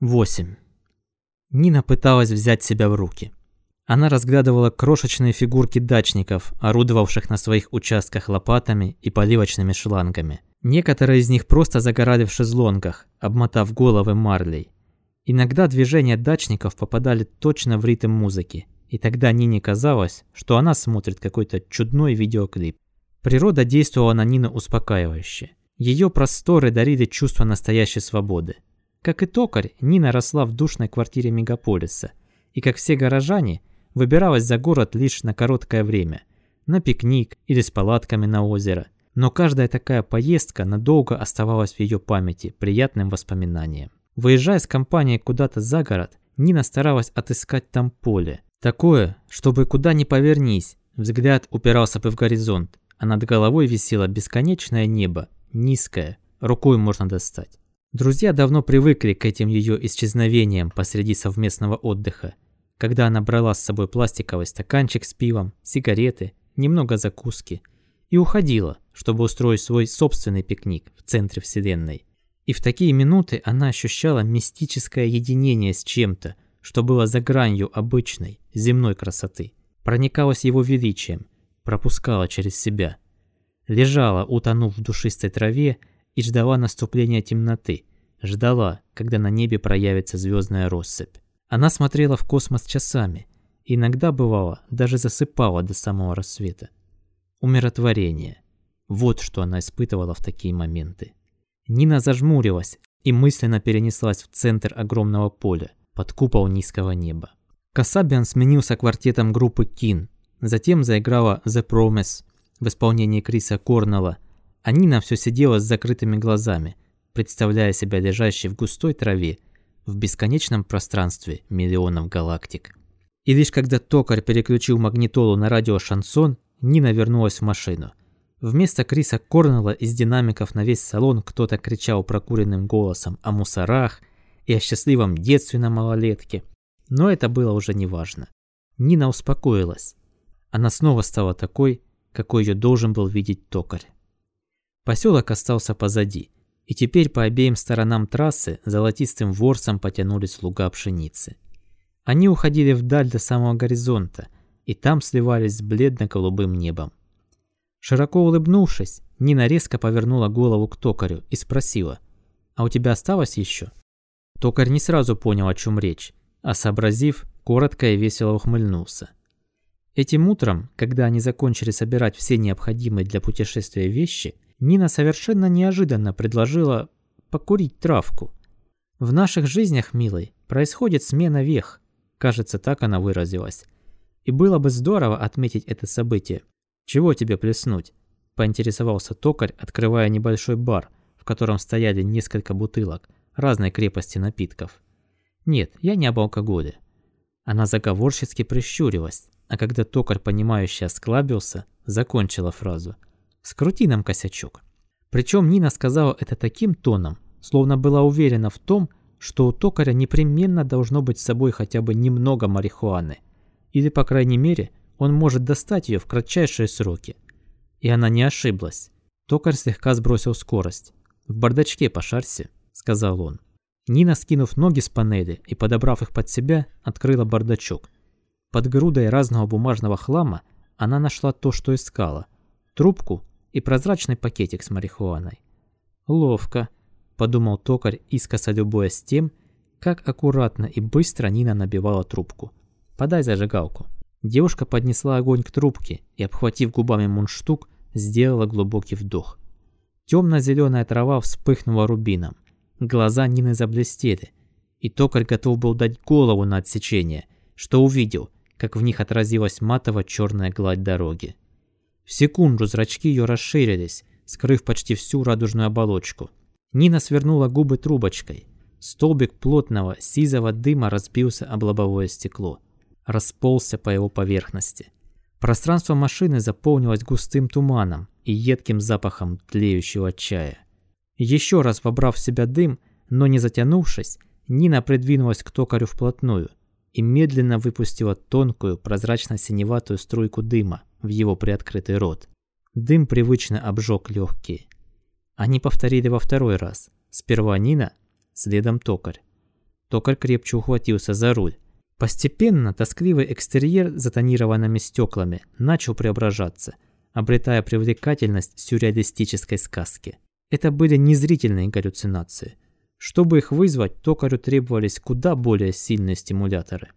8. Нина пыталась взять себя в руки. Она разглядывала крошечные фигурки дачников, орудовавших на своих участках лопатами и поливочными шлангами. Некоторые из них просто загорали в шезлонгах, обмотав головы марлей. Иногда движения дачников попадали точно в ритм музыки, и тогда Нине казалось, что она смотрит какой-то чудной видеоклип. Природа действовала на Нину успокаивающе. Ее просторы дарили чувство настоящей свободы. Как и токарь, Нина росла в душной квартире мегаполиса. И как все горожане, выбиралась за город лишь на короткое время. На пикник или с палатками на озеро. Но каждая такая поездка надолго оставалась в ее памяти приятным воспоминанием. Выезжая с компанией куда-то за город, Нина старалась отыскать там поле. Такое, чтобы куда ни повернись, взгляд упирался бы в горизонт, а над головой висело бесконечное небо, низкое, рукой можно достать. Друзья давно привыкли к этим ее исчезновениям посреди совместного отдыха, когда она брала с собой пластиковый стаканчик с пивом, сигареты, немного закуски и уходила, чтобы устроить свой собственный пикник в центре Вселенной. И в такие минуты она ощущала мистическое единение с чем-то, что было за гранью обычной, земной красоты. Проникалась его величием, пропускала через себя. Лежала, утонув в душистой траве, и ждала наступления темноты, ждала, когда на небе проявится звездная россыпь. Она смотрела в космос часами, иногда бывало, даже засыпала до самого рассвета. Умиротворение. Вот что она испытывала в такие моменты. Нина зажмурилась и мысленно перенеслась в центр огромного поля, под купол низкого неба. Касабиан сменился квартетом группы Кин, затем заиграла The Promise в исполнении Криса Корнелла, а Нина все сидела с закрытыми глазами, представляя себя лежащей в густой траве, в бесконечном пространстве миллионов галактик. И лишь когда токарь переключил магнитолу на радио «Шансон», Нина вернулась в машину. Вместо Криса Корнелла из динамиков на весь салон кто-то кричал прокуренным голосом о мусорах и о счастливом детстве на малолетке. Но это было уже неважно. Нина успокоилась. Она снова стала такой, какой ее должен был видеть токарь. Поселок остался позади, и теперь по обеим сторонам трассы золотистым ворсом потянулись луга пшеницы. Они уходили вдаль до самого горизонта, и там сливались с бледно-голубым небом. Широко улыбнувшись, Нина резко повернула голову к токарю и спросила, «А у тебя осталось еще?» Токарь не сразу понял, о чем речь, а сообразив, коротко и весело ухмыльнулся. Этим утром, когда они закончили собирать все необходимые для путешествия вещи, Нина совершенно неожиданно предложила покурить травку. В наших жизнях, милый, происходит смена вех. Кажется, так она выразилась. И было бы здорово отметить это событие. Чего тебе плеснуть? Поинтересовался токарь, открывая небольшой бар, в котором стояли несколько бутылок разной крепости напитков. Нет, я не об алкоголе. Она заговорщицки прищурилась, а когда токарь, понимающе осклабился, закончила фразу – Скрути нам косячок. Причем Нина сказала это таким тоном, словно была уверена в том, что у токаря непременно должно быть с собой хотя бы немного марихуаны. Или, по крайней мере, он может достать ее в кратчайшие сроки. И она не ошиблась. Токарь слегка сбросил скорость. «В бардачке пошарься», — сказал он. Нина, скинув ноги с панели и подобрав их под себя, открыла бардачок. Под грудой разного бумажного хлама она нашла то, что искала. Трубку и прозрачный пакетик с марихуаной. «Ловко», – подумал токарь, искоса любуясь тем, как аккуратно и быстро Нина набивала трубку. «Подай зажигалку». Девушка поднесла огонь к трубке и, обхватив губами мундштук, сделала глубокий вдох. Темно-зеленая трава вспыхнула рубином. Глаза Нины заблестели, и токарь готов был дать голову на отсечение, что увидел, как в них отразилась матово-черная гладь дороги. В секунду зрачки ее расширились, скрыв почти всю радужную оболочку. Нина свернула губы трубочкой. Столбик плотного сизого дыма разбился об лобовое стекло. Расползся по его поверхности. Пространство машины заполнилось густым туманом и едким запахом тлеющего чая. Еще раз вобрав в себя дым, но не затянувшись, Нина придвинулась к токарю вплотную и медленно выпустила тонкую прозрачно-синеватую струйку дыма в его приоткрытый рот. Дым привычно обжег легкие. Они повторили во второй раз. Сперва Нина, следом токарь. Токарь крепче ухватился за руль. Постепенно тоскливый экстерьер с затонированными стеклами начал преображаться, обретая привлекательность сюрреалистической сказки. Это были незрительные галлюцинации. Чтобы их вызвать, токарю требовались куда более сильные стимуляторы.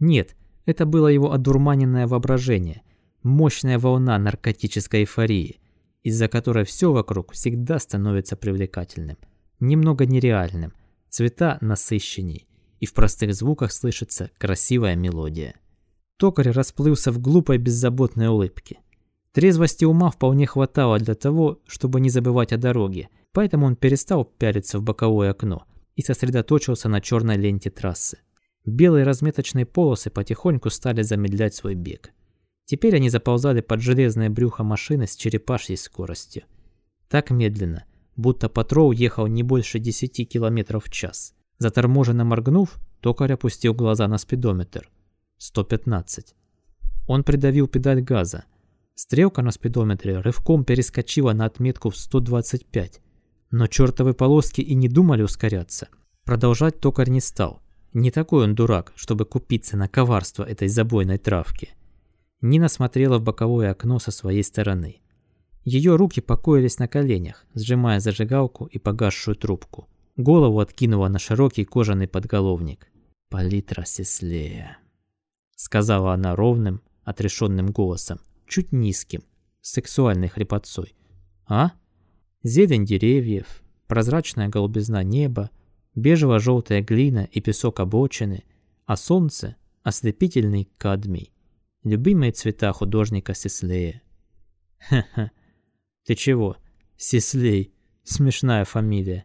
Нет, это было его одурманенное воображение, мощная волна наркотической эйфории, из-за которой все вокруг всегда становится привлекательным, немного нереальным, цвета насыщенней, и в простых звуках слышится красивая мелодия. Токарь расплылся в глупой беззаботной улыбке. Трезвости ума вполне хватало для того, чтобы не забывать о дороге, поэтому он перестал пялиться в боковое окно и сосредоточился на черной ленте трассы. Белые разметочные полосы потихоньку стали замедлять свой бег. Теперь они заползали под железное брюхо машины с черепашьей скоростью. Так медленно, будто патрол ехал не больше 10 км в час. Заторможенно моргнув, токарь опустил глаза на спидометр. 115. Он придавил педаль газа. Стрелка на спидометре рывком перескочила на отметку в 125. Но чертовы полоски и не думали ускоряться. Продолжать токарь не стал. Не такой он дурак, чтобы купиться на коварство этой забойной травки. Нина смотрела в боковое окно со своей стороны. Ее руки покоились на коленях, сжимая зажигалку и погасшую трубку. Голову откинула на широкий кожаный подголовник. «Палитра Сеслея», — сказала она ровным, отрешенным голосом, чуть низким, сексуальной хрипотцой. «А? Зелень деревьев, прозрачная голубизна неба, бежево-желтая глина и песок обочины, а солнце — ослепительный кадмий. Любимые цвета художника Сеслея». «Ха-ха, ты чего? Сеслей, смешная фамилия.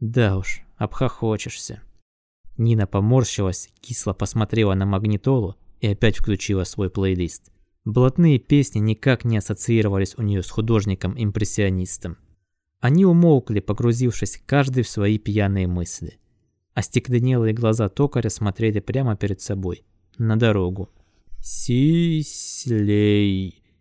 Да уж, обхохочешься. Нина поморщилась, кисло посмотрела на магнитолу и опять включила свой плейлист. Блатные песни никак не ассоциировались у нее с художником-импрессионистом. Они умолкли, погрузившись каждый в свои пьяные мысли. Остекленелые глаза токаря смотрели прямо перед собой, на дорогу. «Сислей»,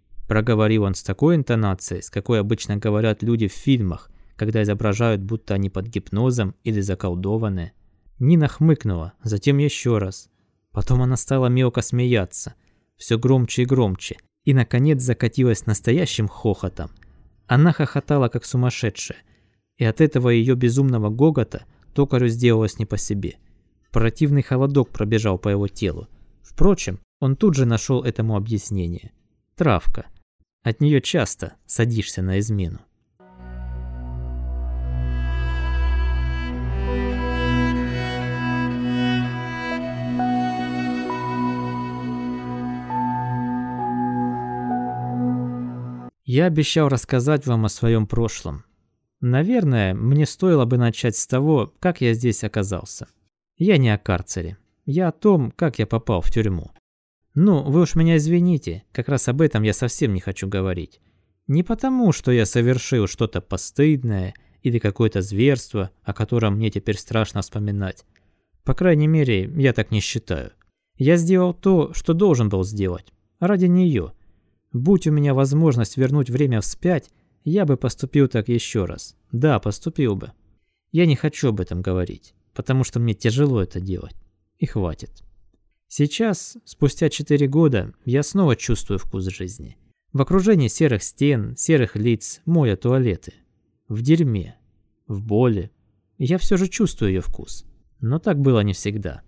– проговорил он с такой интонацией, с какой обычно говорят люди в фильмах, когда изображают, будто они под гипнозом или заколдованы. Нина хмыкнула, затем еще раз. Потом она стала мелко смеяться, все громче и громче, и, наконец, закатилась настоящим хохотом. Она хохотала, как сумасшедшая, и от этого ее безумного гогота токарю сделалось не по себе. Противный холодок пробежал по его телу. Впрочем, он тут же нашел этому объяснение. Травка. От нее часто садишься на измену. Я обещал рассказать вам о своем прошлом. Наверное, мне стоило бы начать с того, как я здесь оказался. Я не о карцере. Я о том, как я попал в тюрьму. Ну, вы уж меня извините, как раз об этом я совсем не хочу говорить. Не потому, что я совершил что-то постыдное или какое-то зверство, о котором мне теперь страшно вспоминать. По крайней мере, я так не считаю. Я сделал то, что должен был сделать. Ради нее. Будь у меня возможность вернуть время вспять, я бы поступил так еще раз. Да, поступил бы. Я не хочу об этом говорить, потому что мне тяжело это делать. И хватит. Сейчас, спустя 4 года, я снова чувствую вкус жизни. В окружении серых стен, серых лиц, моя туалеты. В дерьме. В боли. Я все же чувствую ее вкус. Но так было не всегда.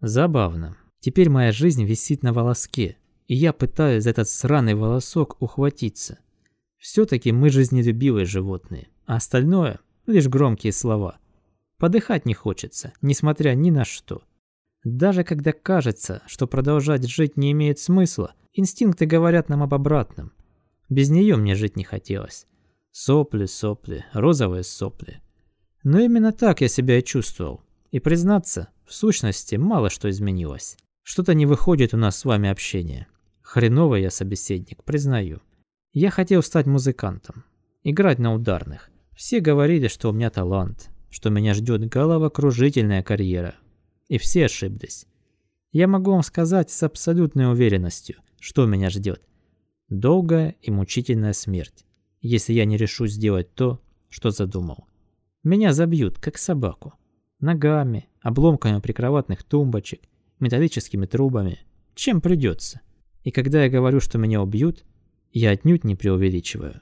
Забавно. Теперь моя жизнь висит на волоске, и я пытаюсь за этот сраный волосок ухватиться. Все-таки мы жизнелюбивые животные, а остальное – лишь громкие слова. Подыхать не хочется, несмотря ни на что. Даже когда кажется, что продолжать жить не имеет смысла, инстинкты говорят нам об обратном. Без нее мне жить не хотелось. Сопли, сопли, розовые сопли. Но именно так я себя и чувствовал. И признаться, в сущности, мало что изменилось. Что-то не выходит у нас с вами общение. Хреновый я собеседник, признаю. Я хотел стать музыкантом, играть на ударных. Все говорили, что у меня талант, что меня ждет головокружительная карьера. И все ошиблись. Я могу вам сказать с абсолютной уверенностью, что меня ждет. Долгая и мучительная смерть, если я не решу сделать то, что задумал. Меня забьют, как собаку. Ногами, обломками прикроватных тумбочек, металлическими трубами. Чем придется. И когда я говорю, что меня убьют, я отнюдь не преувеличиваю.